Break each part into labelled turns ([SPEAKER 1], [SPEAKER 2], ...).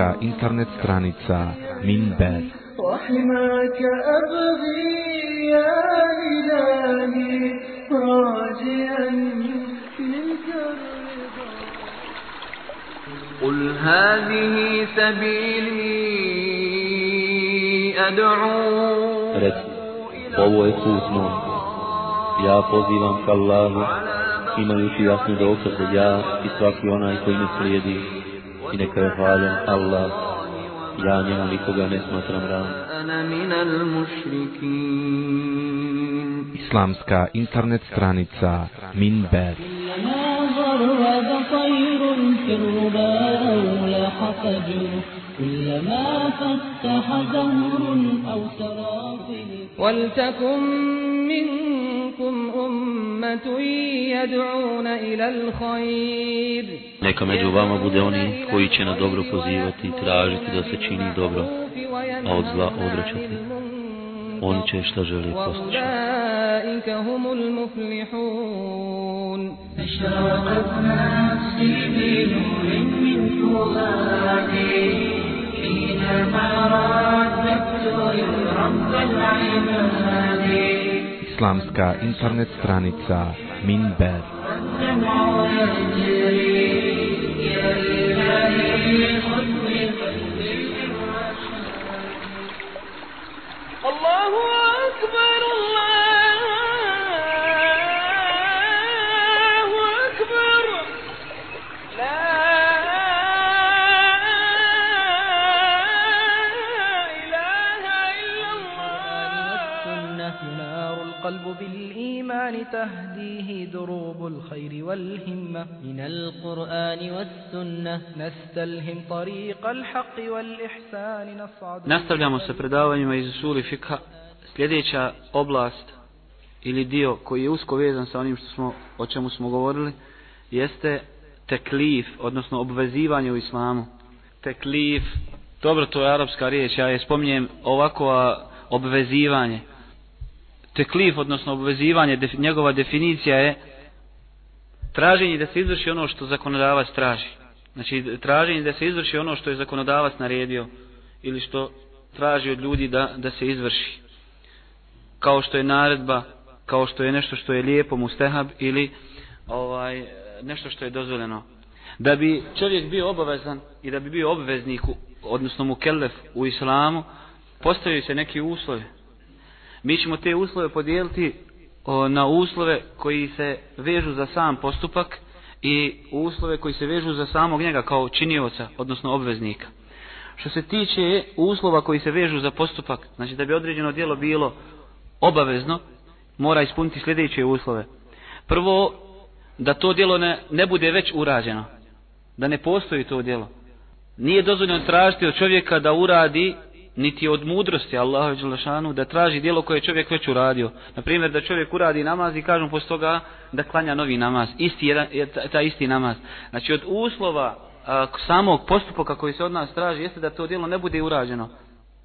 [SPEAKER 1] Islamska internet stranica Minber
[SPEAKER 2] وحماك أبغي يا إلهي راجيا منك الرضا
[SPEAKER 3] قل هذه سبيلي أدعو
[SPEAKER 4] Reci, ovo je put moj. Ja pozivam ka Allahu, imajući jasnu dokaze ja i svaki onaj koji me slijedi. i neka je hvaljen Allah, ja njemu nikoga ne smatram ravnim.
[SPEAKER 1] Islamska internet stranica Minber.
[SPEAKER 5] ولتكن منكم أمة
[SPEAKER 4] Neka među vama bude oni koji će na dobro pozivati i tražiti da se čini dobro, a od zla odvraćati. Oni će šta žele postići.
[SPEAKER 5] وأولئك هم المفلحون
[SPEAKER 2] أشرقت نفسي بنور من فؤادي حينما رددت يا رب العباد
[SPEAKER 1] islamska internet stranica Minber.
[SPEAKER 6] Allahu Akbar تهديه دروب الخير والهمة من القرآن والسنة نستلهم طريق الحق والإحسان نصعد
[SPEAKER 7] Nastavljamo sa predavanjima iz Usuli Fikha. Sljedeća oblast ili dio koji je usko vezan sa onim što smo, o čemu smo govorili jeste teklif, odnosno obvezivanje u islamu. Teklif, dobro to je arapska riječ, ja je spominjem ovako a, obvezivanje. Teklif, odnosno obvezivanje, def, njegova definicija je traženje da se izvrši ono što zakonodavac traži. Znači traženje da se izvrši ono što je zakonodavac naredio ili što traži od ljudi da, da se izvrši. Kao što je naredba, kao što je nešto što je lijepo mustehab ili ovaj nešto što je dozvoljeno. Da bi čovjek bio obavezan i da bi bio obveznik, odnosno mukellef u islamu, postavljaju se neki uslovi. Mi ćemo te uslove podijeliti o, na uslove koji se vežu za sam postupak i uslove koji se vežu za samog njega kao činioca, odnosno obveznika. Što se tiče uslova koji se vežu za postupak, znači da bi određeno djelo bilo obavezno, mora ispuniti sljedeće uslove. Prvo, da to djelo ne, ne bude već urađeno. Da ne postoji to djelo. Nije dozvoljeno tražiti od čovjeka da uradi niti od mudrosti Allahu dželešanu da traži djelo koje je čovjek već uradio. Na primjer da čovjek uradi namaz i kažem posle toga da klanja novi namaz, isti jedan ta, isti namaz. Znači od uslova a, samog postupka koji se od nas traži jeste da to djelo ne bude urađeno.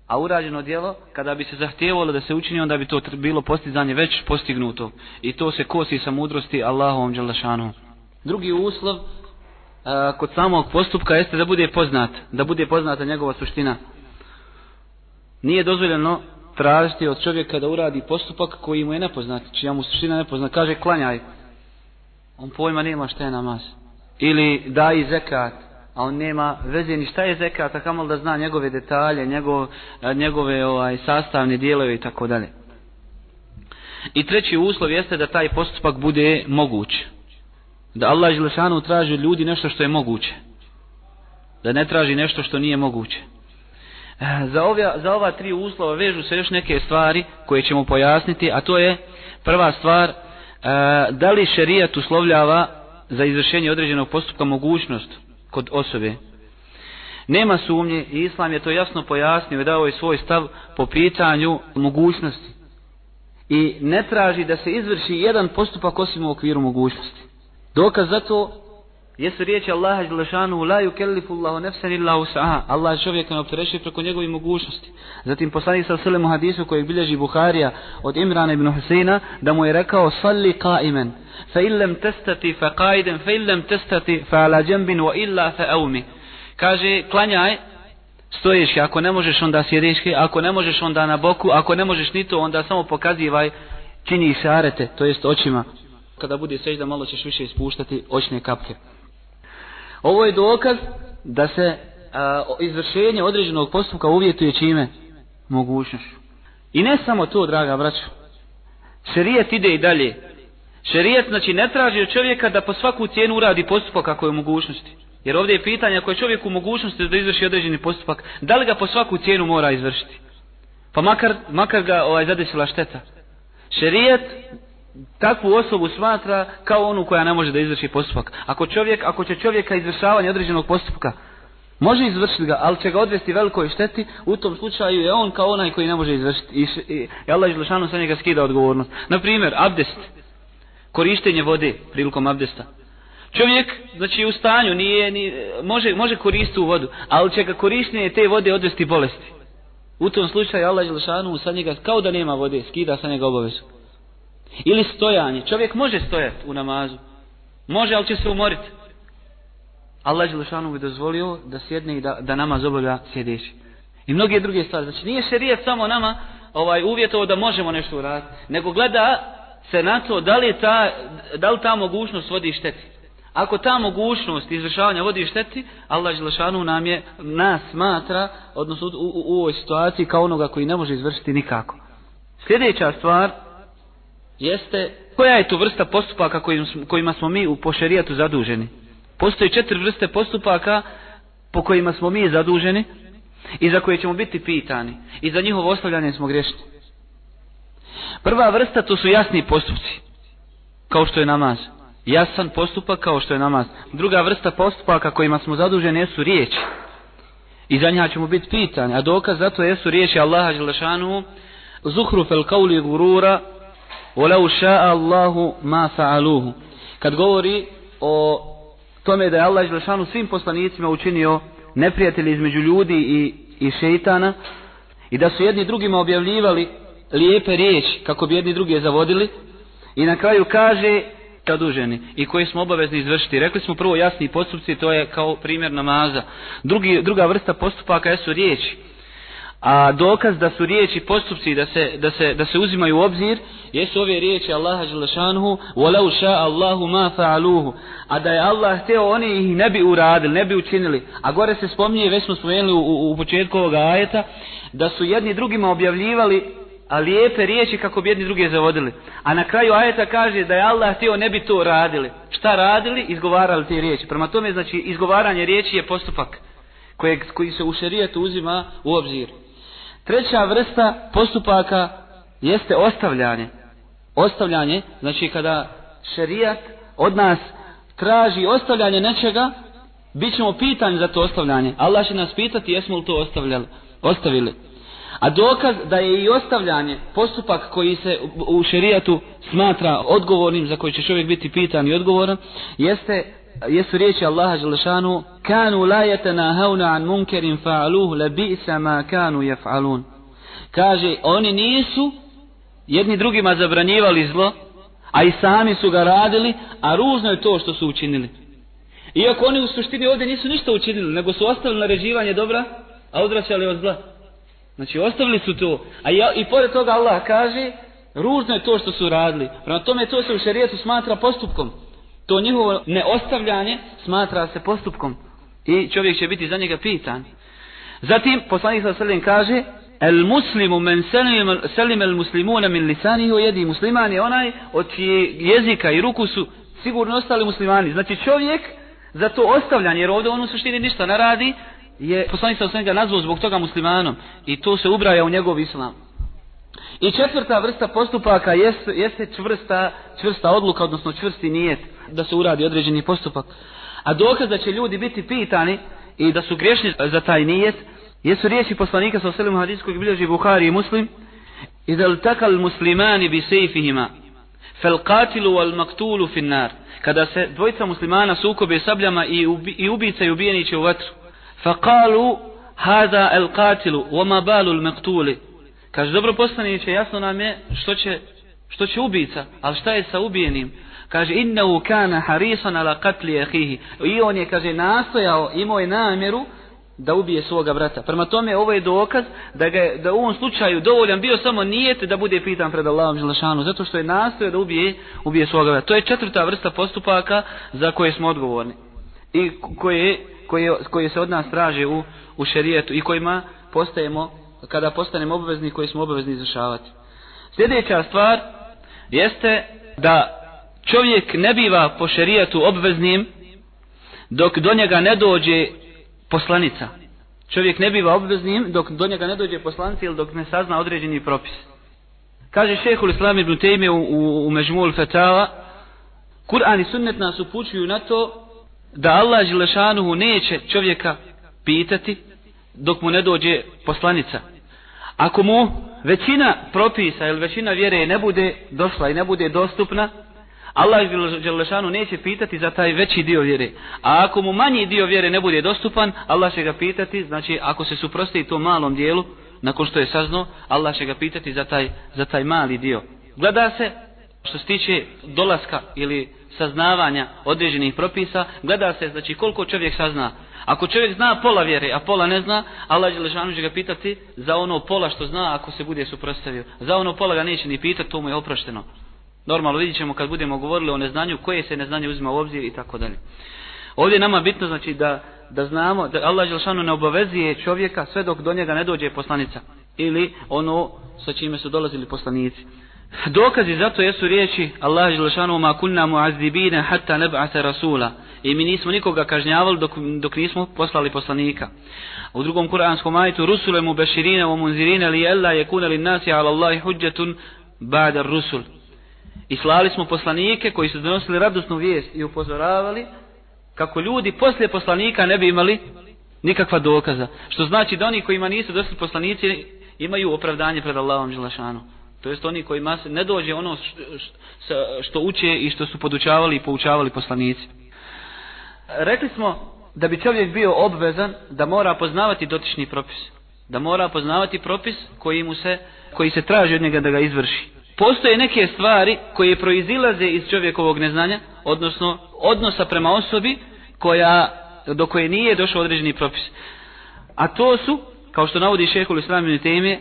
[SPEAKER 7] A urađeno djelo, kada bi se zahtijevalo da se učini, onda bi to bilo postizanje već postignuto. I to se kosi sa mudrosti Allahovom dželešanu. Drugi uslov a, kod samog postupka jeste da bude poznat, da bude poznata njegova suština. Nije dozvoljeno tražiti od čovjeka da uradi postupak koji mu je nepoznat, čija mu suština nepoznat. Kaže klanjaj, on pojma nema šta je namaz. Ili daj zekat, a on nema veze ni šta je zekat, a kamal da zna njegove detalje, njegov, njegove ovaj, sastavne dijelove i tako dalje. I treći uslov jeste da taj postupak bude moguć. Da Allah Želešanu traži od ljudi nešto što je moguće. Da ne traži nešto što nije moguće. Eh, za, ove, za ova tri uslova vežu se još neke stvari koje ćemo pojasniti, a to je prva stvar, e, da li šerijat uslovljava za izvršenje određenog postupka mogućnost kod osobe. Nema sumnje i Islam je to jasno pojasnio i dao je svoj stav po pitanju mogućnosti. I ne traži da se izvrši jedan postupak osim u okviru mogućnosti. Dokaz za to jesu riječi Allaha Đelešanu la yukellifu Allahu nefsan illa usaha. Allah čovjeka ne opterećuje preko njegovih mogućnosti. Zatim poslanik sa selem u hadisu koji bilježi Buharija od Imrana ibn Huseina da mu je rekao salli qaimen fa illam tastati fa qaidan fa illam tastati fa ala janbin wa illa fa awmi. Kaže klanjaj stojiški ako ne možeš onda sjediški, ako ne možeš onda na boku, ako ne možeš ni to onda samo pokazivaj čini išarete, to jest očima. Kada bude sežda malo ćeš više ispuštati očne kapke. Ovo je dokaz da se a, izvršenje određenog postupka uvjetuje čime? Mogućnošću. I ne samo to, draga braćo. Šerijet ide i dalje. Šerijet znači ne traži od čovjeka da po svaku cijenu uradi postupak ako je u mogućnosti. Jer ovdje je pitanje ako je čovjek u mogućnosti da izvrši određeni postupak, da li ga po svaku cijenu mora izvršiti? Pa makar, makar ga ovaj, zadesila šteta. Šerijet takvu osobu smatra kao onu koja ne može da izvrši postupak. Ako čovjek, ako će čovjeka izvršavanje određenog postupka, može izvršiti ga, ali će ga odvesti velikoj šteti, u tom slučaju je on kao onaj koji ne može izvršiti. I, i, i Allah Želešanu sa njega skida odgovornost. Na primjer, abdest, korištenje vode prilikom abdesta. Čovjek, znači u stanju, nije, ni, može, može koristiti u vodu, ali će ga korištenje te vode odvesti bolesti. U tom slučaju Allah Želešanu sa njega kao da nema vode, skida sa njega obavezu. Ili stojanje. Čovjek može stojati u namazu. Može, ali će se umoriti. Allah Đelešanu bi dozvolio da sjedne i da, da namaz obavlja sjedeći. I mnoge druge stvari. Znači nije šerijet samo nama ovaj uvjetovo da možemo nešto uraditi. Nego gleda se na to da li, ta, da li ta mogućnost vodi šteti. Ako ta mogućnost izvršavanja vodi šteti, Allah Đelešanu nam je, nas smatra, odnosno u, u, u ovoj situaciji kao onoga koji ne može izvršiti nikako. Sljedeća stvar jeste koja je to vrsta postupaka kojim, kojima smo mi u pošerijatu zaduženi. Postoji četiri vrste postupaka po kojima smo mi zaduženi i za koje ćemo biti pitani i za njihovo ostavljanje smo grešni. Prva vrsta to su jasni postupci, kao što je namaz. Jasan postupak kao što je namaz. Druga vrsta postupaka kojima smo zaduženi jesu riječi. I za njega ćemo biti pitani. A dokaz za to jesu riječi Allaha Đelešanu Zuhru fel kauli gurura وَلَوْ شَاءَ اللَّهُ مَا فَعَلُوهُ Kad govori o tome da je Allah Želešanu svim poslanicima učinio neprijatelji između ljudi i, i šeitana i da su jedni drugima objavljivali lijepe riječi kako bi jedni druge zavodili i na kraju kaže zaduženi i koji smo obavezni izvršiti. Rekli smo prvo jasni postupci, to je kao primjer namaza. Drugi, druga vrsta postupaka jesu riječi. A dokaz da su riječi postupci da se, da se, da se uzimaju u obzir jesu ove riječi Allaha Đelešanuhu وَلَوْ شَاءَ اللَّهُ مَا فَعَلُوهُ A da je Allah htio oni ih ne bi uradili, ne bi učinili. A gore se spominje, već smo spomenuli u, u, u početku ovoga ajeta, da su jedni drugima objavljivali a lijepe riječi kako bi jedni druge zavodili. A na kraju ajeta kaže da je Allah htio ne bi to radili. Šta radili? Izgovarali te riječi. Prema tome znači izgovaranje riječi je postupak kojeg, koji se u šerijetu uzima u obzir. Treća vrsta postupaka jeste ostavljanje. Ostavljanje, znači kada šerijat od nas traži ostavljanje nečega, bit ćemo pitani za to ostavljanje. Allah će nas pitati jesmo li to ostavljali, ostavili. A dokaz da je i ostavljanje postupak koji se u šerijatu smatra odgovornim, za koji će čovjek biti pitan i odgovoran, jeste jesu riječi Allaha Đelešanu kanu la yatanahawna an munkarin fa'aluhu la bi'sa ma kanu yaf'alun. Kaže oni nisu jedni drugima zabranjivali zlo a i sami su ga radili a ružno je to što su učinili. Iako oni u suštini ovdje nisu ništa učinili nego su ostavili naređivanje dobra a odvraćali od zla. Znači ostavili su to. A i, i pored toga Allah kaže ružno je to što su radili. Prema tome to se u šerijetu smatra postupkom to njihovo neostavljanje smatra se postupkom i čovjek će biti za njega pitan. Zatim poslanik sa sredin kaže El muslimu men selim, selim el muslimuna min lisanihi o jedi musliman je onaj od čije jezika i ruku su sigurno ostali muslimani. Znači čovjek za to ostavljanje, jer ovdje on u suštini ništa ne radi, je poslanik sa ga nazvao zbog toga muslimanom i to se ubraja u njegov islam. I četvrta vrsta postupaka jeste, jeste čvrsta, čvrsta odluka, odnosno čvrsti nijet da se uradi određeni postupak. A dokaz da će ljudi biti pitani i da su griješni za taj nijet, jesu riječi poslanika sa oselim hadijskog bilježi Buhari i Muslim, i da li takal muslimani bi sejfihima, fel katilu al maktulu finnar, kada se dvojica muslimana sukobe sabljama i, ubi, i ubica i ubijeni će u vatru, fa kalu hada al katilu, wa ma balu al maktuli, kaže dobro poslaniće jasno nam je što će što će ubica ali šta je sa ubijenim kaže innahu kana harisan ala katli akhihi i on je kaže nastojao imao je namjeru da ubije svoga brata. Prema tome ovo je dokaz da ga da u ovom slučaju dovoljan bio samo nijet da bude pitan pred Allahom Želešanu, zato što je nastojao da ubije, ubije svoga brata. To je četvrta vrsta postupaka za koje smo odgovorni i koje, koje, koje se od nas traže u, u šerijetu i kojima postajemo, kada postanemo obavezni koji smo obavezni izvršavati. Sljedeća stvar jeste da čovjek ne biva po šerijetu obveznim dok do njega ne dođe poslanica. Čovjek ne biva obveznim dok do njega ne dođe poslanica ili dok ne sazna određeni propis. Kaže šehhul Islam ibn Tejme u, u, u Mežmul Fetava, Kur'an i sunnet nas upućuju na to da Allah Žilešanuhu neće čovjeka pitati dok mu ne dođe poslanica. Ako mu većina propisa ili većina vjere ne bude došla i ne bude dostupna, Allah Đelešanu neće pitati za taj veći dio vjere. A ako mu manji dio vjere ne bude dostupan, Allah će ga pitati, znači ako se suprosti tom malom dijelu, nakon što je saznao, Allah će ga pitati za taj, za taj mali dio. Gleda se, što se tiče dolaska ili saznavanja određenih propisa, gleda se, znači koliko čovjek sazna. Ako čovjek zna pola vjere, a pola ne zna, Allah Đelešanu će ga pitati za ono pola što zna ako se bude suprostavio. Za ono pola ga neće ni pitati, to mu je oprošteno. Normalno vidjet ćemo kad budemo govorili o neznanju, koje se neznanje uzima u obzir i tako dalje. Ovdje nama bitno znači da, da znamo da Allah Želšanu ne obavezuje čovjeka sve dok do njega ne dođe poslanica. Ili ono sa čime su dolazili poslanici. Dokazi zato jesu riječi Allah Želšanu ma kunna muazzibina hatta neb'ate rasula. I mi nismo nikoga kažnjavali dok, dok nismo poslali poslanika. U drugom kuranskom ajetu Rusule mu beširine u munzirine li jella je kunali nasi ala Allahi huđetun ba'da rusul. I slali smo poslanike koji su donosili radosnu vijest i upozoravali kako ljudi poslije poslanika ne bi imali nikakva dokaza. Što znači da oni kojima nisu došli poslanici imaju opravdanje pred Allahom Želešanu. To jest oni kojima se ne dođe ono što uče i što su podučavali i poučavali poslanici. Rekli smo da bi čovjek bio obvezan da mora poznavati dotični propis. Da mora poznavati propis koji mu se, koji se traži od njega da ga izvrši postoje neke stvari koje proizilaze iz čovjekovog neznanja, odnosno odnosa prema osobi koja, do koje nije došao određeni propis. A to su, kao što navodi šehol islamine teme,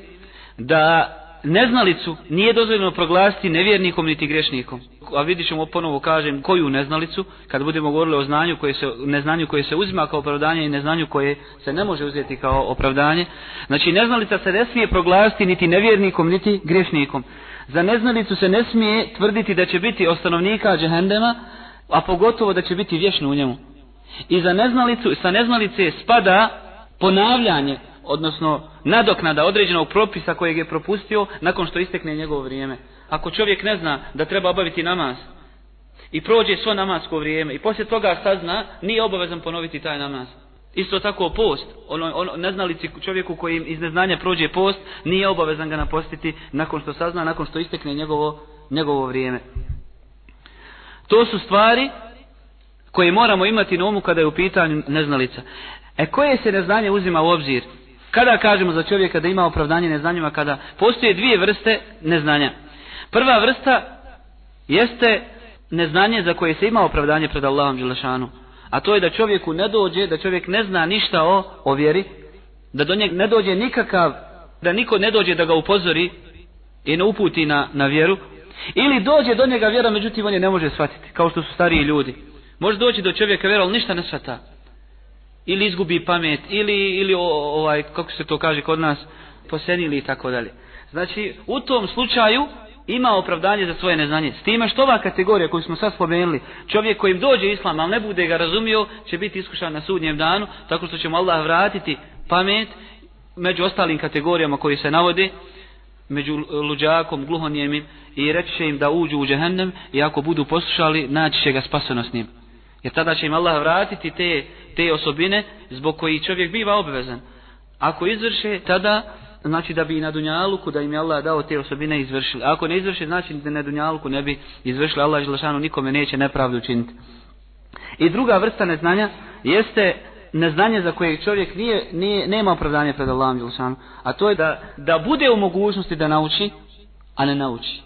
[SPEAKER 7] da neznalicu nije dozvoljeno proglasiti nevjernikom niti grešnikom. A vidit ćemo ponovo kažem koju neznalicu, kad budemo govorili o znanju koje se, neznanju koje se uzima kao opravdanje i neznanju koje se ne može uzeti kao opravdanje. Znači neznalica se ne smije proglasiti niti nevjernikom niti grešnikom. Za neznalicu se ne smije tvrditi da će biti ostanovnika džehendema, a pogotovo da će biti vješno u njemu. I za neznalicu, sa neznalice spada ponavljanje, odnosno nadoknada određenog propisa kojeg je propustio nakon što istekne njegovo vrijeme. Ako čovjek ne zna da treba obaviti namaz i prođe svo namasko vrijeme i poslije toga sazna, nije obavezan ponoviti taj namaz. Isto tako post, ono, ono neznalici čovjeku koji iz neznanja prođe post, nije obavezan ga napostiti nakon što sazna, nakon što istekne njegovo, njegovo vrijeme. To su stvari koje moramo imati na umu kada je u pitanju neznalica. E koje se neznanje uzima u obzir? Kada kažemo za čovjeka da ima opravdanje neznanjima, kada postoje dvije vrste neznanja. Prva vrsta jeste neznanje za koje se ima opravdanje pred Allahom Đelešanu a to je da čovjeku ne dođe, da čovjek ne zna ništa o, o vjeri, da do njeg ne dođe nikakav, da niko ne dođe da ga upozori i ne uputi na, na vjeru, ili dođe do njega vjera, međutim on je ne može shvatiti, kao što su stariji ljudi. Može doći do čovjeka vjera, ali ništa ne shvata. Ili izgubi pamet, ili, ili ovaj, kako se to kaže kod nas, posenili i tako dalje. Znači, u tom slučaju, ima opravdanje za svoje neznanje. S time što ova kategorija koju smo sad spomenuli, čovjek kojim dođe islam, ali ne bude ga razumio, će biti iskušan na sudnjem danu, tako što će mu Allah vratiti pamet među ostalim kategorijama koji se navode, među luđakom, gluhonjemim i reći će im da uđu u džehennem i ako budu poslušali, naći će ga spaseno s njim. Jer tada će im Allah vratiti te, te osobine zbog koji čovjek biva obvezan. Ako izvrše, tada znači da bi i na Dunjaluku, da im je Allah dao te osobine izvršili. Ako ne izvrše, znači da na Dunjaluku ne bi izvršili. Allah je želešanu nikome neće nepravdu učiniti. I druga vrsta neznanja jeste neznanje za koje čovjek nije, nije, nema opravdanja pred Allahom Đelšanu. A to je da, da bude u mogućnosti da nauči, a ne nauči.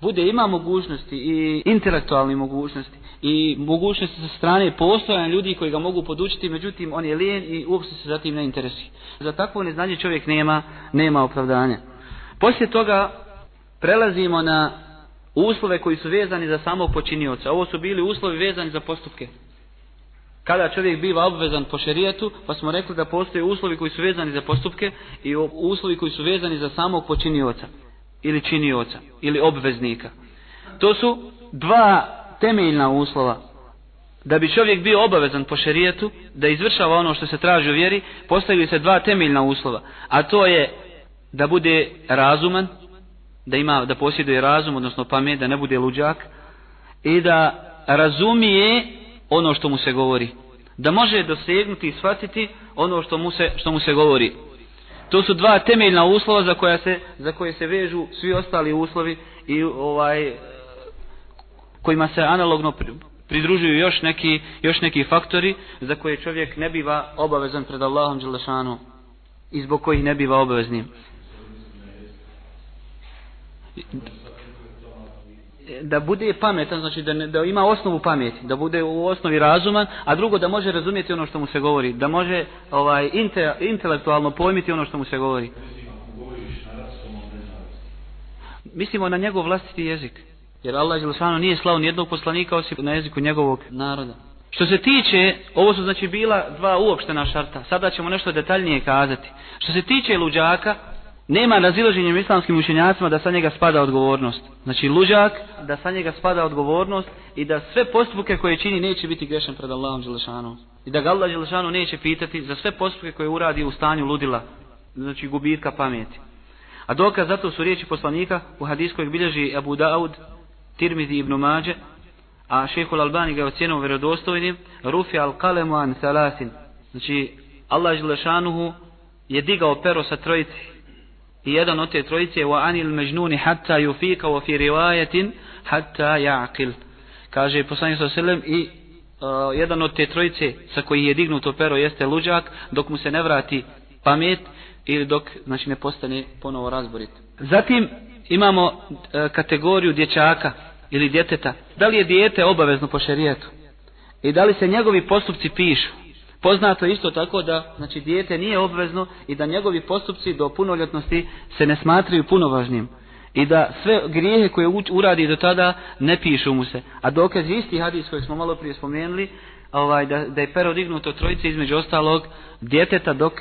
[SPEAKER 7] Bude ima mogućnosti i intelektualne mogućnosti i mogućnosti sa strane postojanja ljudi koji ga mogu podučiti, međutim on je lijen i uopšte se zatim ne interesi. Za takvo neznanje čovjek nema, nema opravdanja. Poslije toga prelazimo na uslove koji su vezani za samog počinioca. Ovo su bili uslovi vezani za postupke. Kada čovjek biva obvezan po šerijetu, pa smo rekli da postoje uslovi koji su vezani za postupke i uslovi koji su vezani za samog počinioca ili činioca ili obveznika. To su dva temeljna uslova da bi čovjek bio obavezan po šerijetu, da izvršava ono što se traži u vjeri, postavili se dva temeljna uslova. A to je da bude razuman, da ima da posjeduje razum, odnosno pamet, da ne bude luđak, i da razumije ono što mu se govori. Da može dosegnuti i shvatiti ono što mu se, što mu se govori. To su dva temeljna uslova za koja se za koje se vežu svi ostali uslovi i ovaj kojima se analogno pridružuju još neki još neki faktori za koje čovjek ne biva obavezan pred Allahom dželešanu i zbog kojih ne biva obaveznim da bude pametan, znači da, ne, da ima osnovu pameti, da bude u osnovi razuman, a drugo da može razumjeti ono što mu se govori, da može ovaj inte, intelektualno pojmiti ono što mu se govori. Mislimo na njegov vlastiti jezik. Jer Allah Đelšanu nije slao nijednog poslanika osim na jeziku njegovog naroda. Što se tiče, ovo su znači bila dva uopštena šarta. Sada ćemo nešto detaljnije kazati. Što se tiče luđaka, nema razilaženja islamskim učenjacima da sa njega spada odgovornost. Znači luđak, da sa njega spada odgovornost i da sve postupke koje čini neće biti grešan pred Allahom Đelešanom. I da ga Allah Đelešanu neće pitati za sve postupke koje uradi u stanju ludila, znači gubitka pameti. A dokaz zato su riječi poslanika u hadiskoj bilježi Abu Daud, Tirmidhi ibn Mađe, a šeho Albani ga je vjerodostojnim, Rufi al kalemu an salasin. Znači, Allah Đelešanuhu je digao pero sa trojici. I jedan od te trojice je wa anil majnuni hatta yufika wa fi riwayatin hatta yaqil. Kaže poslanik sa selem i uh, jedan od te trojice sa koji je dignuto pero jeste luđak dok mu se ne vrati pamet ili dok znači ne postane ponovo razborit. Zatim imamo uh, kategoriju dječaka ili djeteta, da li je dijete obavezno po šerijetu i da li se njegovi postupci pišu. Poznato je isto tako da znači dijete nije obvezno i da njegovi postupci do punoljetnosti se ne smatraju punovažnim i da sve grijehe koje uradi do tada ne pišu mu se. A dokaz je isti hadis koji smo malo prije spomenuli, ovaj, da, da je pero dignuto trojice između ostalog djeteta dok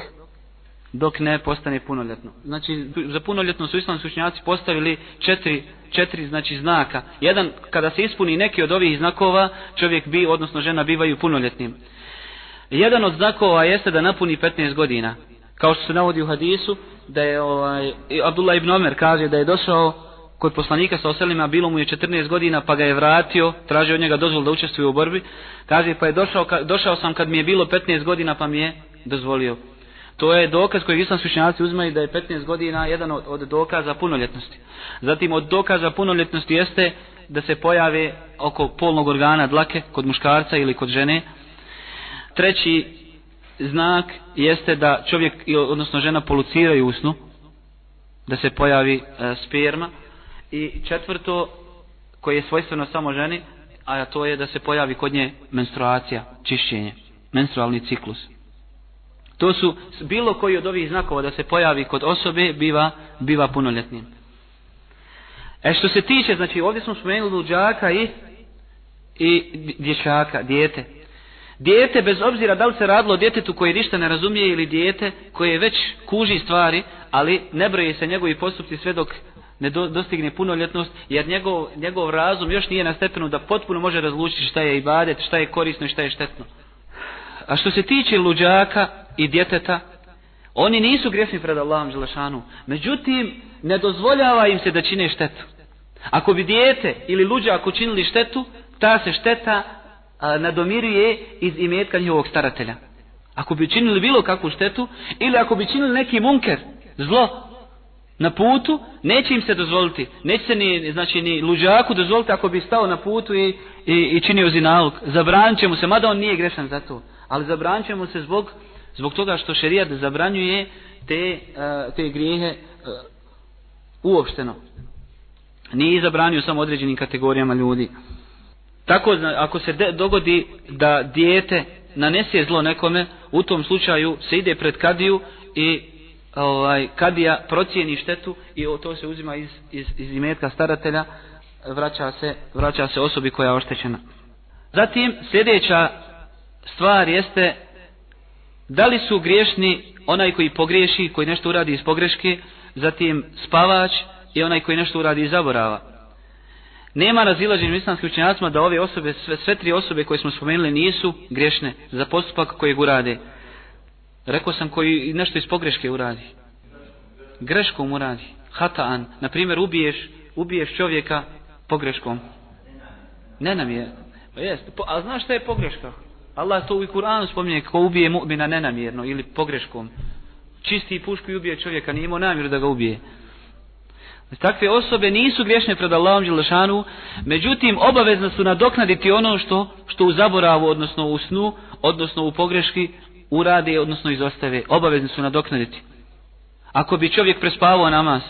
[SPEAKER 7] dok ne postane punoljetno. Znači, za punoljetno su islamski učenjaci postavili četiri, četiri znači, znaka. Jedan, kada se ispuni neki od ovih znakova, čovjek bi, odnosno žena, bivaju punoljetnim. Jedan od znakova jeste da napuni 15 godina. Kao što se navodi u hadisu, da je ovaj, Abdullah ibn Omer kaže da je došao kod poslanika sa oselima, bilo mu je 14 godina, pa ga je vratio, tražio od njega dozvol da učestvuje u borbi. Kaže, pa je došao, došao sam kad mi je bilo 15 godina, pa mi je dozvolio. To je dokaz koji islamski učenjaci uzmaju da je 15 godina jedan od, od dokaza punoljetnosti. Zatim od dokaza punoljetnosti jeste da se pojave oko polnog organa dlake kod muškarca ili kod žene. Treći znak jeste da čovjek, odnosno žena, poluciraju usnu, da se pojavi e, sperma. I četvrto, koje je svojstveno samo ženi, a to je da se pojavi kod nje menstruacija, čišćenje, menstrualni ciklus. To su bilo koji od ovih znakova da se pojavi kod osobe biva biva punoljetnim. E što se tiče, znači ovdje smo spomenuli luđaka i i dječaka, dijete. Dijete bez obzira da li se radilo o djetetu koje ništa ne razumije ili dijete koje već kuži stvari, ali ne broje se njegovi postupci sve dok ne do, dostigne punoljetnost, jer njegov, njegov razum još nije na stepenu da potpuno može razlučiti šta je ibadet, šta je korisno i šta je štetno. A što se tiče luđaka i djeteta, oni nisu gresni pred Allahom Želešanu. Međutim, ne dozvoljava im se da čine štetu. Ako bi dijete ili luđak učinili štetu, ta se šteta a, nadomiruje iz imetka njihovog staratelja. Ako bi činili bilo kakvu štetu, ili ako bi činili neki munker, zlo, na putu, neće im se dozvoliti. Neće se ni, znači, ni luđaku dozvoliti ako bi stao na putu i, i, i činio zinalog. Zabranit će mu se, mada on nije grešan za to. Ali zabranit će mu se zbog, zbog toga što šerijat zabranjuje te, uh, te grijehe uh, uopšteno. Nije zabranio samo određenim kategorijama ljudi. Tako, ako se de, dogodi da dijete nanese zlo nekome, u tom slučaju se ide pred kadiju i ovaj, kadija procijeni štetu i to se uzima iz, iz, iz imetka staratelja, vraća se, vraća se osobi koja je oštećena. Zatim, sljedeća stvar jeste da li su griješni onaj koji pogriješi, koji nešto uradi iz pogreške, zatim spavač i onaj koji nešto uradi iz zaborava. Nema razilaženja u islamskim učenjacima da ove osobe, sve, sve tri osobe koje smo spomenuli nisu griješne za postupak kojeg urade. Rekao sam koji nešto iz pogreške uradi. Greškom uradi. Hataan. Na primjer, ubiješ, ubiješ čovjeka pogreškom. Ne nam je. Pa jest. Po, a znaš šta je pogreška? Allah to u Kur'anu spominje ko ubije mu'mina nenamjerno ili pogreškom. Čisti pušku i ubije čovjeka. Nije imao namjeru da ga ubije. Znači, takve osobe nisu griješne pred Allahom Đelešanu, međutim obavezno su nadoknaditi ono što što u zaboravu, odnosno u snu, odnosno u pogreški urade, odnosno izostave. Obavezni su nadoknaditi. Ako bi čovjek prespavao namaz,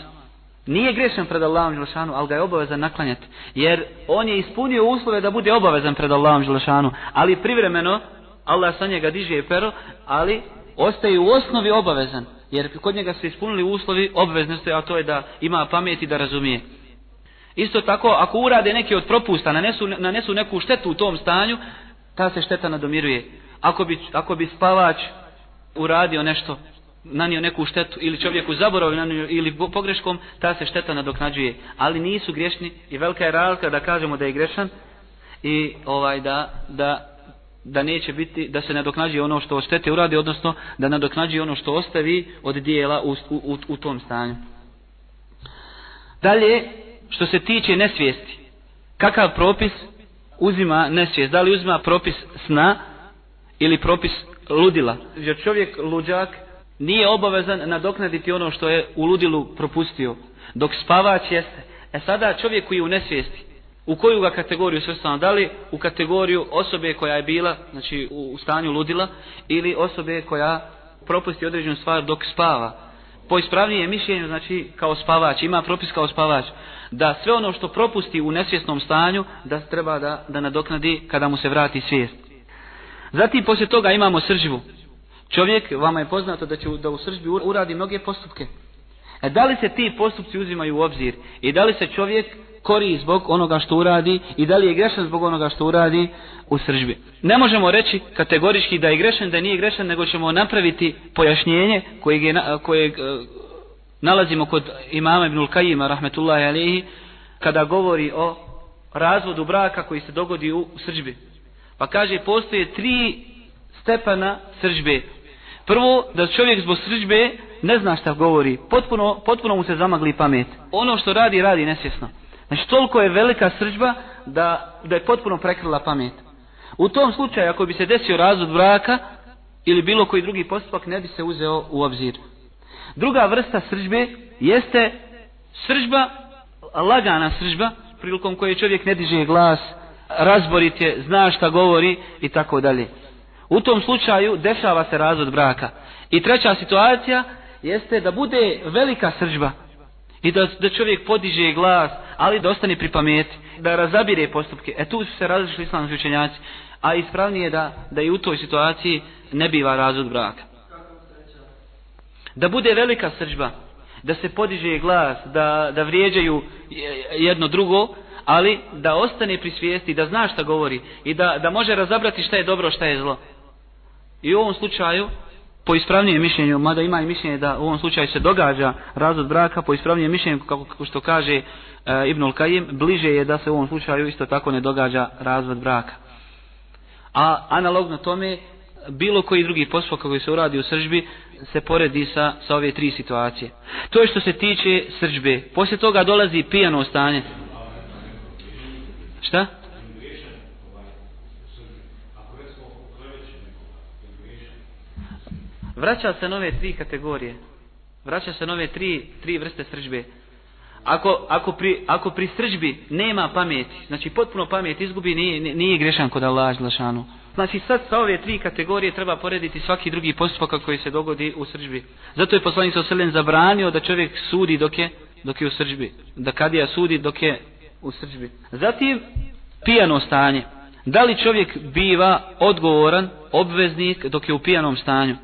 [SPEAKER 7] nije grešan pred Allahom Đelešanu, ali ga je obavezan naklanjati. Jer on je ispunio uslove da bude obavezan pred Allahom Đelešanu, ali privremeno, Allah sa njega diže pero, ali ostaje u osnovi obavezan. Jer kod njega su ispunili uslovi obveznosti, a to je da ima pamet i da razumije. Isto tako, ako urade neki od propusta, nanesu, nanesu neku štetu u tom stanju, ta se šteta nadomiruje. Ako bi, ako bi spavač uradio nešto, nanio neku štetu, ili čovjeku zaboravio nanio, ili pogreškom, ta se šteta nadoknađuje. Ali nisu griješni i velika je razlika da kažemo da je grešan i ovaj da, da da neće biti, da se nadoknađuje ono što štete uradi, odnosno da nadoknađuje ono što ostavi od dijela u, u, u tom stanju. Dalje, što se tiče nesvijesti, kakav propis uzima nesvijest? Da li uzima propis sna ili propis ludila? Jer čovjek luđak nije obavezan nadoknaditi ono što je u ludilu propustio, dok spavač jeste. E sada čovjek koji je u nesvijesti, u koju ga kategoriju svrstano? Da li u kategoriju osobe koja je bila znači, u, u stanju ludila ili osobe koja propusti određenu stvar dok spava? Po ispravnije mišljenju, znači kao spavač, ima propis kao spavač, da sve ono što propusti u nesvjesnom stanju, da treba da, da nadoknadi kada mu se vrati svijest. Zatim poslije toga imamo sržbu. Čovjek, vama je poznato da će da u sržbi uradi mnoge postupke. E da li se ti postupci uzimaju u obzir i da li se čovjek kori zbog onoga što uradi i da li je grešan zbog onoga što uradi u sržbi. Ne možemo reći kategorički da je grešan, da nije grešan, nego ćemo napraviti pojašnjenje kojeg, je, kojeg e, nalazimo kod imama Ibnul Kajima, rahmetullahi alihi, kada govori o razvodu braka koji se dogodi u sržbi. Pa kaže, postoje tri stepana sržbe. Prvo, da čovjek zbog sržbe ne zna šta govori, potpuno, potpuno mu se zamagli pamet. Ono što radi, radi nesvjesno. Znači, toliko je velika srđba da, da je potpuno prekrila pamet. U tom slučaju, ako bi se desio razvod braka ili bilo koji drugi postupak, ne bi se uzeo u obzir. Druga vrsta srđbe jeste srđba, lagana srđba, prilikom koje čovjek ne diže glas, razborit je, zna šta govori i tako dalje. U tom slučaju dešava se razvod braka. I treća situacija jeste da bude velika srđba, I da, da čovjek podiže glas, ali da ostane pri pameti, da razabire postupke. E tu su se različili islamski učenjaci. A ispravnije je da, da i u toj situaciji ne biva razvod braka. Da bude velika sržba, da se podiže glas, da, da vrijeđaju jedno drugo, ali da ostane pri svijesti, da zna šta govori i da, da može razabrati šta je dobro, šta je zlo. I u ovom slučaju po ispravnijem mišljenju, mada ima i mišljenje da u ovom slučaju se događa razvod braka, po ispravnijem mišljenju, kako, kako što kaže e, Ibnul Kajim, bliže je da se u ovom slučaju isto tako ne događa razvod braka. A analogno tome, bilo koji drugi postupak koji se uradi u sržbi, se poredi sa, sa ove tri situacije. To je što se tiče sržbe. Poslije toga dolazi pijano stanje. Šta? Vraća se nove tri kategorije. Vraća se nove tri, tri vrste sržbe. Ako, ako, pri, ako pri sržbi nema pameti, znači potpuno pamet izgubi, nije, nije grešan kod Allah Žlašanu. Znači sad sa ove tri kategorije treba porediti svaki drugi postupak koji se dogodi u sržbi. Zato je poslanik sa Oselen zabranio da čovjek sudi dok je, dok je u sržbi. Da kadija sudi dok je u sržbi. Zatim pijano stanje. Da li čovjek biva odgovoran, obveznik dok je u pijanom stanju?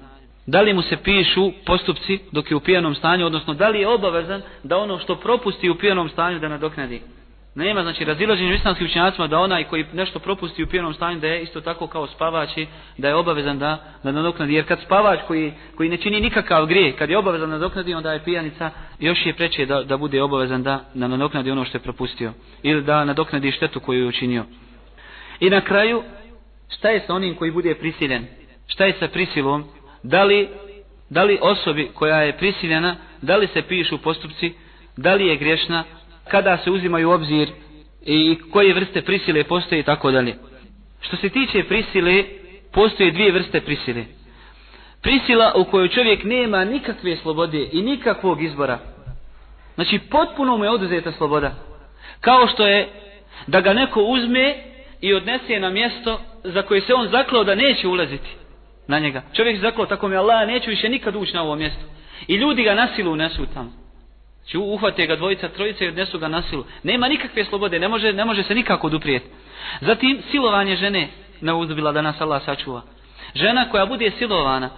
[SPEAKER 7] Da li mu se pišu postupci dok je u pijanom stanju, odnosno da li je obavezan da ono što propusti u pijanom stanju da nadoknadi? Nema znači razilaženje u islamskim učenjacima da onaj koji nešto propusti u pijanom stanju da je isto tako kao spavači da je obavezan da da nadoknadi jer kad spavač koji koji ne čini nikakav grijeh kad je obavezan da nadoknadi onda je pijanica još je preče da da bude obavezan da da nadoknadi ono što je propustio ili da nadoknadi štetu koju je učinio. I na kraju šta je sa onim koji bude prisiljen? Šta je sa prisilom? Da li da li osobi koja je prisiljena da li se pišu postupci? Da li je griješna, kada se uzimaju u obzir i koje vrste prisile postoje i tako dalje. Što se tiče prisile, postoje dvije vrste prisile. Prisila u kojoj čovjek nema nikakve slobode i nikakvog izbora. Znači potpuno mu je oduzeta sloboda. Kao što je da ga neko uzme i odnese na mjesto za koje se on zaklao da neće ulaziti na njega. Čovjek zaklo, tako mi Allah neću više nikad ući na ovo mjesto. I ljudi ga nasilu unesu tamo. Znači uhvate ga dvojica, trojica i odnesu ga na silu. Nema nikakve slobode, ne može, ne može se nikako duprijeti. Zatim silovanje žene, ne uzbila da nas Allah sačuva. Žena koja bude silovana,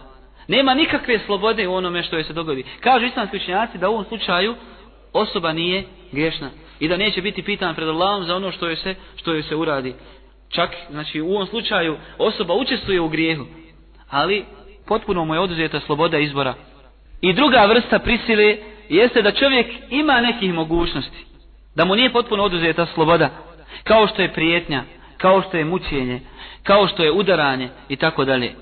[SPEAKER 7] nema nikakve slobode u onome što je se dogodi. Kažu islamski učenjaci da u ovom slučaju osoba nije griješna. I da neće biti pitan pred Allahom za ono što je se, što je se uradi. Čak, znači u ovom slučaju osoba učestvuje u grijehu. Ali potpuno mu je oduzeta sloboda izbora. I druga vrsta prisile jeste da čovjek ima nekih mogućnosti. Da mu nije potpuno oduzeta sloboda. Kao što je prijetnja, kao što je mučenje, kao što je udaranje i tako dalje.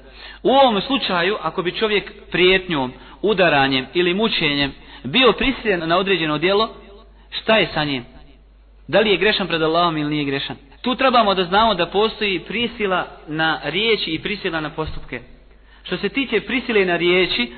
[SPEAKER 7] U ovom slučaju, ako bi čovjek prijetnjom, udaranjem ili mučenjem bio prisiljen na određeno djelo, šta je sa njim? Da li je grešan pred Allahom ili nije grešan? Tu trebamo da znamo da postoji prisila na riječi i prisila na postupke. Što se tiče prisile na riječi,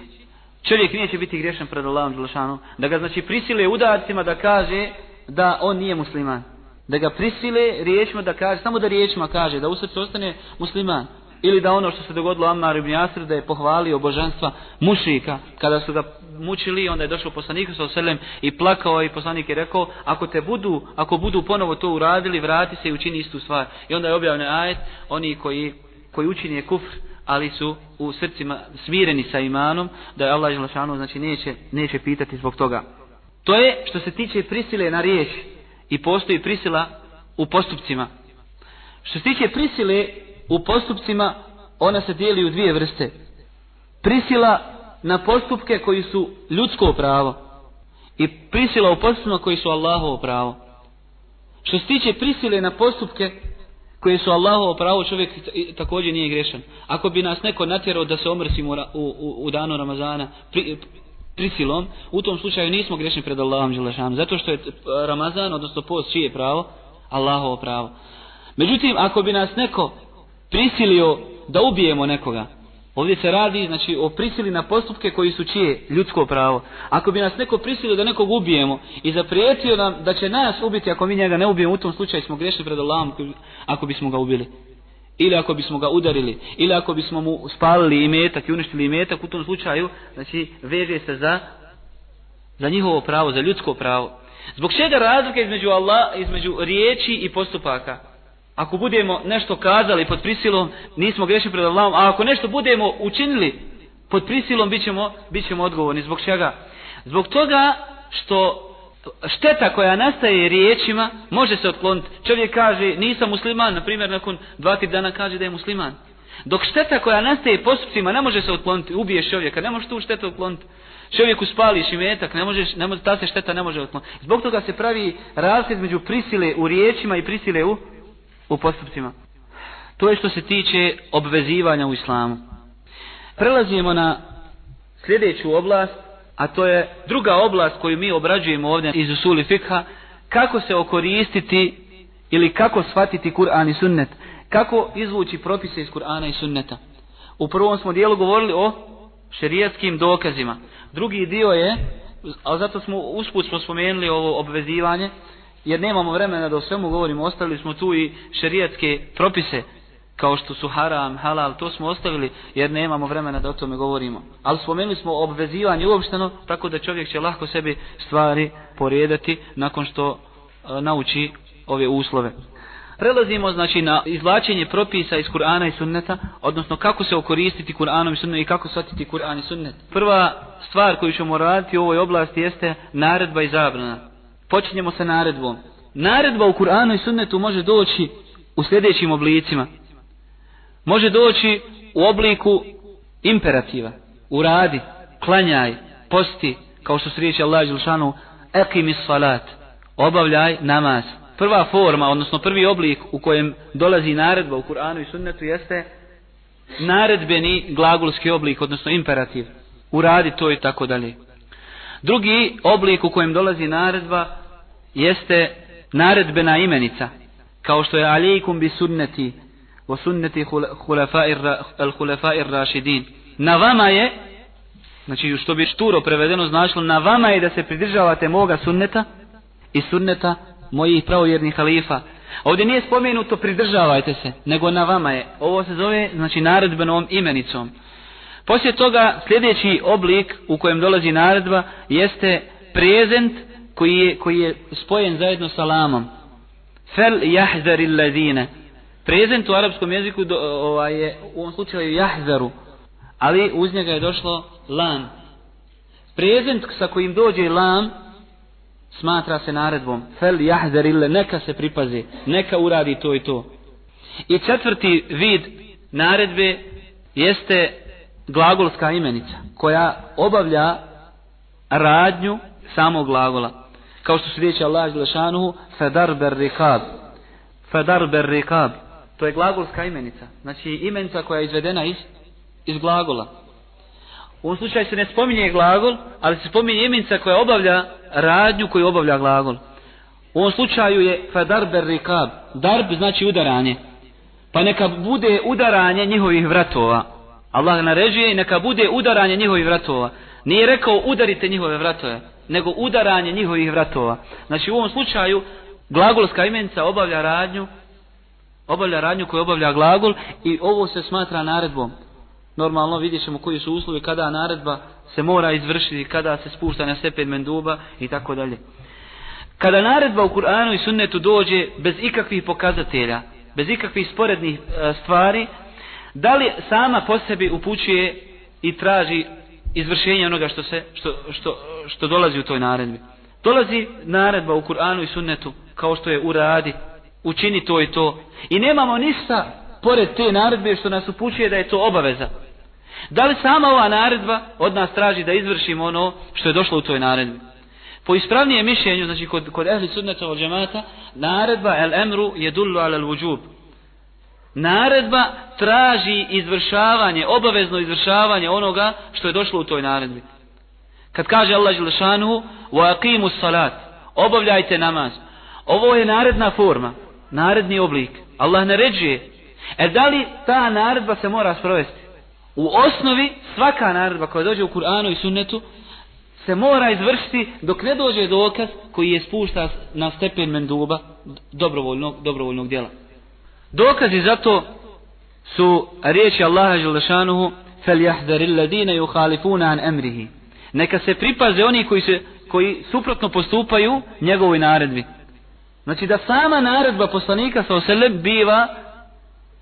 [SPEAKER 7] čovjek neće biti griješan pred Allahom Đelešanu, da ga znači prisile udarcima da kaže da on nije musliman. Da ga prisile riječima da kaže, samo da riječima kaže, da u srcu ostane musliman. Ili da ono što se dogodilo Ammar ibn Yasir da je pohvalio božanstva mušrika kada su ga mučili onda je došao poslanik sa oselem i plakao i poslanik je rekao ako te budu ako budu ponovo to uradili vrati se i učini istu stvar i onda je objavljen ajet oni koji koji učini kufr ali su u srcima smireni sa imanom, da je Allah Želešanu znači neće, neće pitati zbog toga. To je što se tiče prisile na riječ i postoji prisila u postupcima. Što se tiče prisile u postupcima, ona se dijeli u dvije vrste. Prisila na postupke koji su ljudsko pravo i prisila u postupcima koji su Allahovo pravo. Što se tiče prisile na postupke koje su Allahovo pravo čovjek također nije grešan. Ako bi nas neko natjerao da se omrsimo u, u, u danu Ramazana pri, prisilom, u tom slučaju nismo grešni pred Allahom Đelešanu. Zato što je Ramazan, odnosno post, čije pravo? Allahovo pravo. Međutim, ako bi nas neko prisilio da ubijemo nekoga, Ovdje se radi znači o prisili na postupke koji su čije ljudsko pravo. Ako bi nas neko prisilio da nekog ubijemo i zaprijetio nam da će nas ubiti ako mi njega ne ubijemo, u tom slučaju smo grešni pred Allahom ako bismo ga ubili. Ili ako bismo ga udarili, ili ako bismo mu spalili imetak i uništili imetak, u tom slučaju znači veže se za za njihovo pravo, za ljudsko pravo. Zbog čega razlika između Allah, između riječi i postupaka? Ako budemo nešto kazali pod prisilom, nismo grešni pred Allahom, a ako nešto budemo učinili pod prisilom, bit ćemo, bit ćemo odgovorni. Zbog čega? Zbog toga što šteta koja nastaje riječima može se otkloniti. Čovjek kaže nisam musliman, na primjer nakon dva tri dana kaže da je musliman. Dok šteta koja nastaje postupcima ne može se otkloniti, ubiješ čovjeka, ne možeš tu štetu otkloniti. Čovjeku spališ i metak, ne možeš, ne može, ta se šteta ne može otkloniti. Zbog toga se pravi razlika između prisile u riječima i prisile u, u postupcima. To je što se tiče obvezivanja u islamu. Prelazimo na sljedeću oblast, a to je druga oblast koju mi obrađujemo ovdje iz usuli fikha, kako se okoristiti ili kako shvatiti Kur'an i sunnet, kako izvući propise iz Kur'ana i sunneta. U prvom smo dijelu govorili o šerijatskim dokazima. Drugi dio je, a zato smo usput smo spomenuli ovo obvezivanje, jer nemamo vremena da o svemu govorimo, ostavili smo tu i šerijatske propise, kao što su haram, halal, to smo ostavili jer nemamo vremena da o tome govorimo. Ali spomenuli smo obvezivanje uopšteno, tako da čovjek će lahko sebi stvari porijedati nakon što e, nauči ove uslove. Prelazimo znači na izvlačenje propisa iz Kur'ana i Sunneta, odnosno kako se okoristiti Kur'anom i Sunnetom i kako shvatiti Kur'an i Sunnet. Prva stvar koju ćemo raditi u ovoj oblasti jeste naredba i zabrana. Počinjemo sa naredbom. Naredba u Kur'anu i Sunnetu može doći u sljedećim oblicima. Može doći u obliku imperativa. Uradi, klanjaj, posti, kao što se riječi Allah Đelšanu, ekim is salat, obavljaj namaz. Prva forma, odnosno prvi oblik u kojem dolazi naredba u Kur'anu i Sunnetu jeste naredbeni glagolski oblik, odnosno imperativ. Uradi to i tako dalje. Drugi oblik u kojem dolazi naredba jeste naredbena imenica, kao što je alikum bi sunneti, wa sunneti al-hulafai rašidin. Na vama je, znači što bi šturo prevedeno značilo, na vama je da se pridržavate moga sunneta i sunneta mojih pravovjernih halifa. Ovdje nije spomenuto pridržavajte se, nego na vama je. Ovo se zove, znači, naredbenom imenicom. Poslije toga, sljedeći oblik u kojem dolazi naredba jeste prezent koji je, koji je spojen zajedno sa lamom. Fel jahzaril ladine. Prezent u arapskom jeziku do, ovaj, je u ovom slučaju jahzaru, ali uz njega je došlo lam. Prezent sa kojim dođe lam smatra se naredbom. Fel jahzaril neka se pripazi, neka uradi to i to. I četvrti vid naredbe jeste glagolska imenica, koja obavlja radnju samog glagola. Kao što su riječi Allah Želešanuhu, fedar ber rikab. Fedar ber rikab. To je glagolska imenica. Znači imenica koja je izvedena iz, iz glagola. U ovom slučaju se ne spominje glagol, ali se spominje imenica koja obavlja radnju koju obavlja glagol. U ovom slučaju je fadarber rikab. Darb znači udaranje. Pa neka bude udaranje njihovih vratova. Allah naređuje i neka bude udaranje njihovih vratova. Nije rekao udarite njihove vratove, nego udaranje njihovih vratova. Znači u ovom slučaju glagolska imenica obavlja radnju obavlja radnju koju obavlja glagol i ovo se smatra naredbom normalno vidjet ćemo koji su uslovi kada naredba se mora izvršiti, kada se spušta na stepen menduba i tako dalje. Kada naredba u Kur'anu i sunnetu dođe bez ikakvih pokazatelja, bez ikakvih sporednih e, stvari, da li sama po sebi upućuje i traži izvršenje onoga što se što, što, što dolazi u toj naredbi. Dolazi naredba u Kur'anu i sunnetu kao što je uradi, učini to i to. I nemamo ništa pored te naredbe što nas upućuje da je to obaveza. Da li sama ova naredba od nas traži da izvršimo ono što je došlo u toj naredbi? Po ispravnijem mišljenju, znači kod, kod ehli sunnata od džemata, naredba el emru je dullu ala l'uđub. Naredba traži izvršavanje, obavezno izvršavanje onoga što je došlo u toj naredbi. Kad kaže Allah Želešanu, وَاقِيمُ salat, obavljajte namaz. Ovo je naredna forma, naredni oblik. Allah naređuje. E da li ta naredba se mora sprovesti? U osnovi svaka naredba koja dođe u Kur'anu i Sunnetu se mora izvršiti dok ne dođe dokaz koji je spušta na stepen menduba dobrovoljnog, dobrovoljnog djela. Dokazi za to su riječi Allaha Želešanuhu فَلْيَحْذَرِ الَّذِينَ يُخَالِفُونَ عَنْ an. Neka se pripaze oni koji, se, koji suprotno postupaju njegovoj naredbi. Znači da sama naredba poslanika sa oselem biva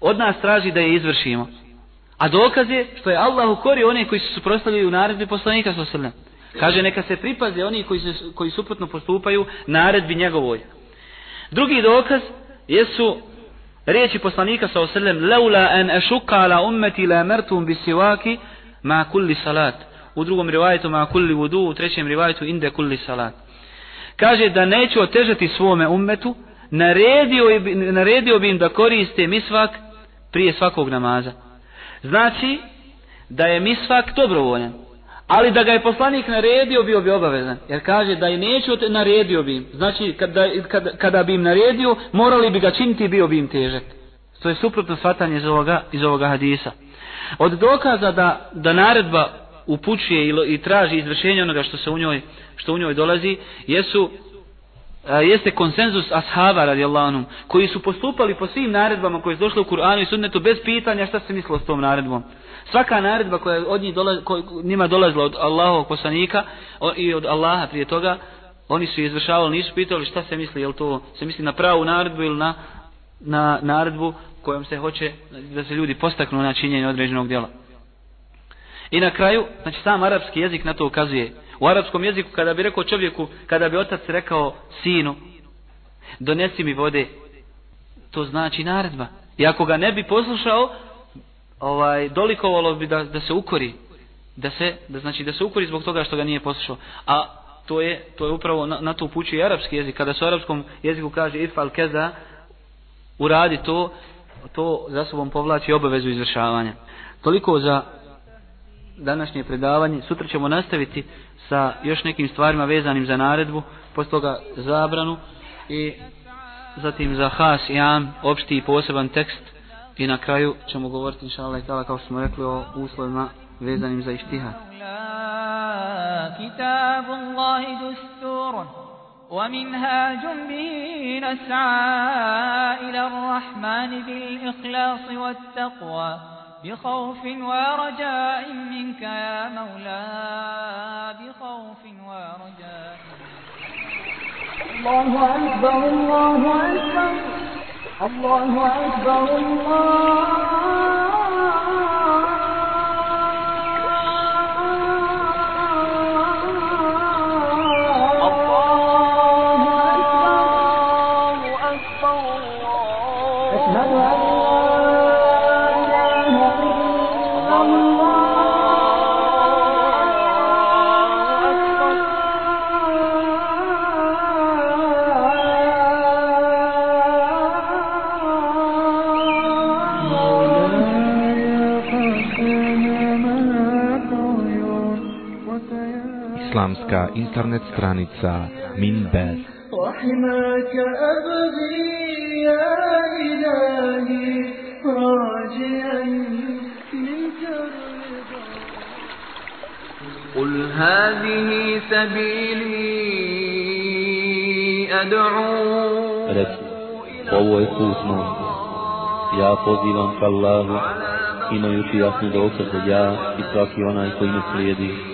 [SPEAKER 7] od nas traži da je izvršimo. A dokaz je što je Allah ukorio one koji su suprostavili u naredbi poslanika sa oselem. Kaže neka se pripaze oni koji, se, koji suprotno postupaju naredbi njegovoj. Drugi dokaz jesu riječi poslanika sa osrlem leula en ešuka ala ummeti la mertum bisivaki ma kulli salat. U drugom rivajetu ma kulli vudu u trećem rivajetu inde kulli salat. Kaže da neću otežati svome ummetu naredio, naredio bi im da koriste misvak prije svakog namaza. Znači da je misvak dobrovoljan ali da ga je poslanik naredio bio bi obavezan. Jer kaže da je neću naredio bi im. Znači kada, kada, kada bi im naredio morali bi ga činiti bio bi im težak. To je suprotno shvatanje iz ovoga, iz ovoga hadisa. Od dokaza da, da naredba upućuje i, i traži izvršenje onoga što se u njoj što u njoj dolazi jesu a, jeste konsenzus ashaba radijallahu anhum koji su postupali po svim naredbama koje su došle u Kur'anu i sunnetu bez pitanja šta se mislilo s tom naredbom svaka naredba koja od njih dolaz, koja njima dolazila od Allahovog poslanika o, i od Allaha prije toga oni su izvršavali nisu pitali šta se misli je to se misli na pravu naredbu ili na na naredbu kojom se hoće da se ljudi postaknu na činjenje određenog djela i na kraju znači sam arapski jezik na to ukazuje U arapskom jeziku kada bi rekao čovjeku, kada bi otac rekao sinu, donesi mi vode, to znači naredba. I ako ga ne bi poslušao, ovaj dolikovalo bi da, da se ukori. Da se, da znači da se ukori zbog toga što ga nije poslušao. A to je, to je upravo na, na to upućuje arapski jezik. Kada se u arapskom jeziku kaže ifal keza, uradi to, to za sobom povlači obavezu izvršavanja. Toliko za današnje predavanje. Sutra ćemo nastaviti sa još nekim stvarima vezanim za naredbu, posle toga zabranu i zatim za has i am, opšti i poseban tekst i na kraju ćemo govoriti inša Allah i tala kao što smo rekli o uslovima vezanim za ištiha.
[SPEAKER 6] كتاب الله دستور ومنهاج به نسعى إلى الرحمن بالإخلاص والتقوى بخوف ورجاء منك يا مولاي بخوف ورجاء
[SPEAKER 2] الله أكبر الله أكبر الله أكبر الله
[SPEAKER 1] islamska internet stranica Minber.
[SPEAKER 2] رحمك أبغي يا إلهي راجعا منك الرضا
[SPEAKER 3] قل هذه سبيلي أدعو
[SPEAKER 4] Reci, ovo je put moj. Ja pozivam ka Allahu, imajući jasne dokaze ja i svaki onaj koji me slijedi.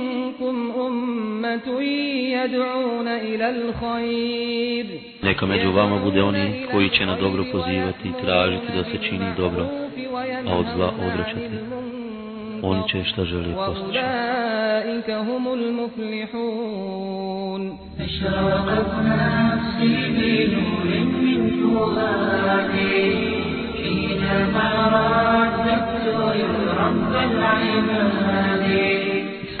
[SPEAKER 6] منكم أمة يدعون إلى الخير
[SPEAKER 4] Neka među vama bude oni koji će na dobro pozivati i tražiti da se čini dobro, a od zla odrećati. Oni će šta želi postići.
[SPEAKER 6] وأولئك هم المفلحون
[SPEAKER 2] أشرقت نفسي بنور من فؤادي حينما رددت يا رب العباد